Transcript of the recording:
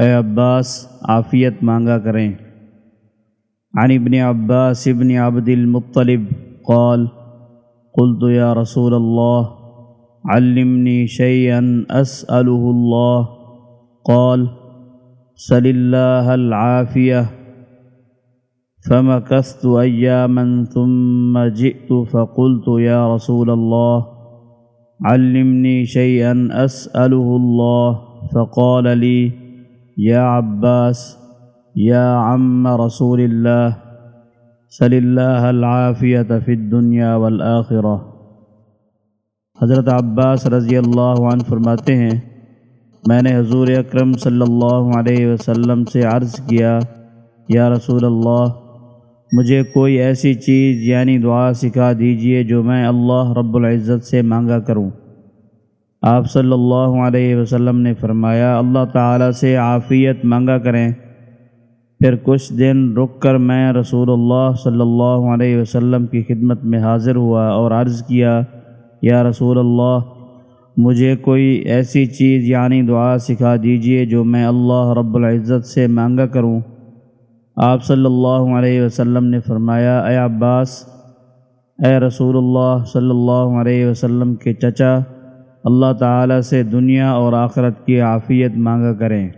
اے عباس، عافیت مانگا کریں۔ عن ابن عباس ابن عبد المطلب قال، قلت يا رسول الله علمني شيئا أسأله الله قال سل الله العافية فمكثت أياما ثم جئت فقلت يا رسول الله علمني شيئا أسأله الله فقال لي يا عباس، يا عم رسول الله سل الله العافية في الدنيا والآخرة. حضرت عباس رضی اللہ عنہ فرماتے ہیں، میں نے حضور اکرم صلی اللہ علیہ وسلم سے عرض کیا، یا رسول اللہ، مجھے کوئی ایسی چیز یعنی دعا سکھا دیجیے جو میں اللہ رب العزت سے مانگا کروں۔ آپ صلی اللہ علیہ وسلم نے فرمایا، اللہ تعالیٰ سے عافیت مانگا کریں۔ پھر کچھ دن رک کر میں رسول اللہ صلی اللہ علیہ وسلم کی خدمت میں حاضر ہوا اور عرض کیا، یا رسول اللہ، مجھے کوئی ایسی چیز یعنی دعا سکھا دیجیے جو میں اللہ رب العزت سے مانگا کروں۔ آپ صلی اللہ علیہ وسلم نے فرمایا، اے عباس، اے رسول اللہ صلی اللہ علیہ وسلم کے چچا اللہ تعالیٰ سے دنیا اور آخرت کی عافیت مانگا کریں۔